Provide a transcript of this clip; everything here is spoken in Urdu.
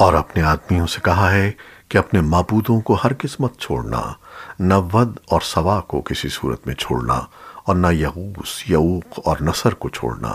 اور اپنے آدمیوں سے کہا ہے کہ اپنے معبودوں کو ہر قسمت چھوڑنا، نہ ود اور سوا کو کسی صورت میں چھوڑنا، اور نہ یغوس یعوق اور نصر کو چھوڑنا۔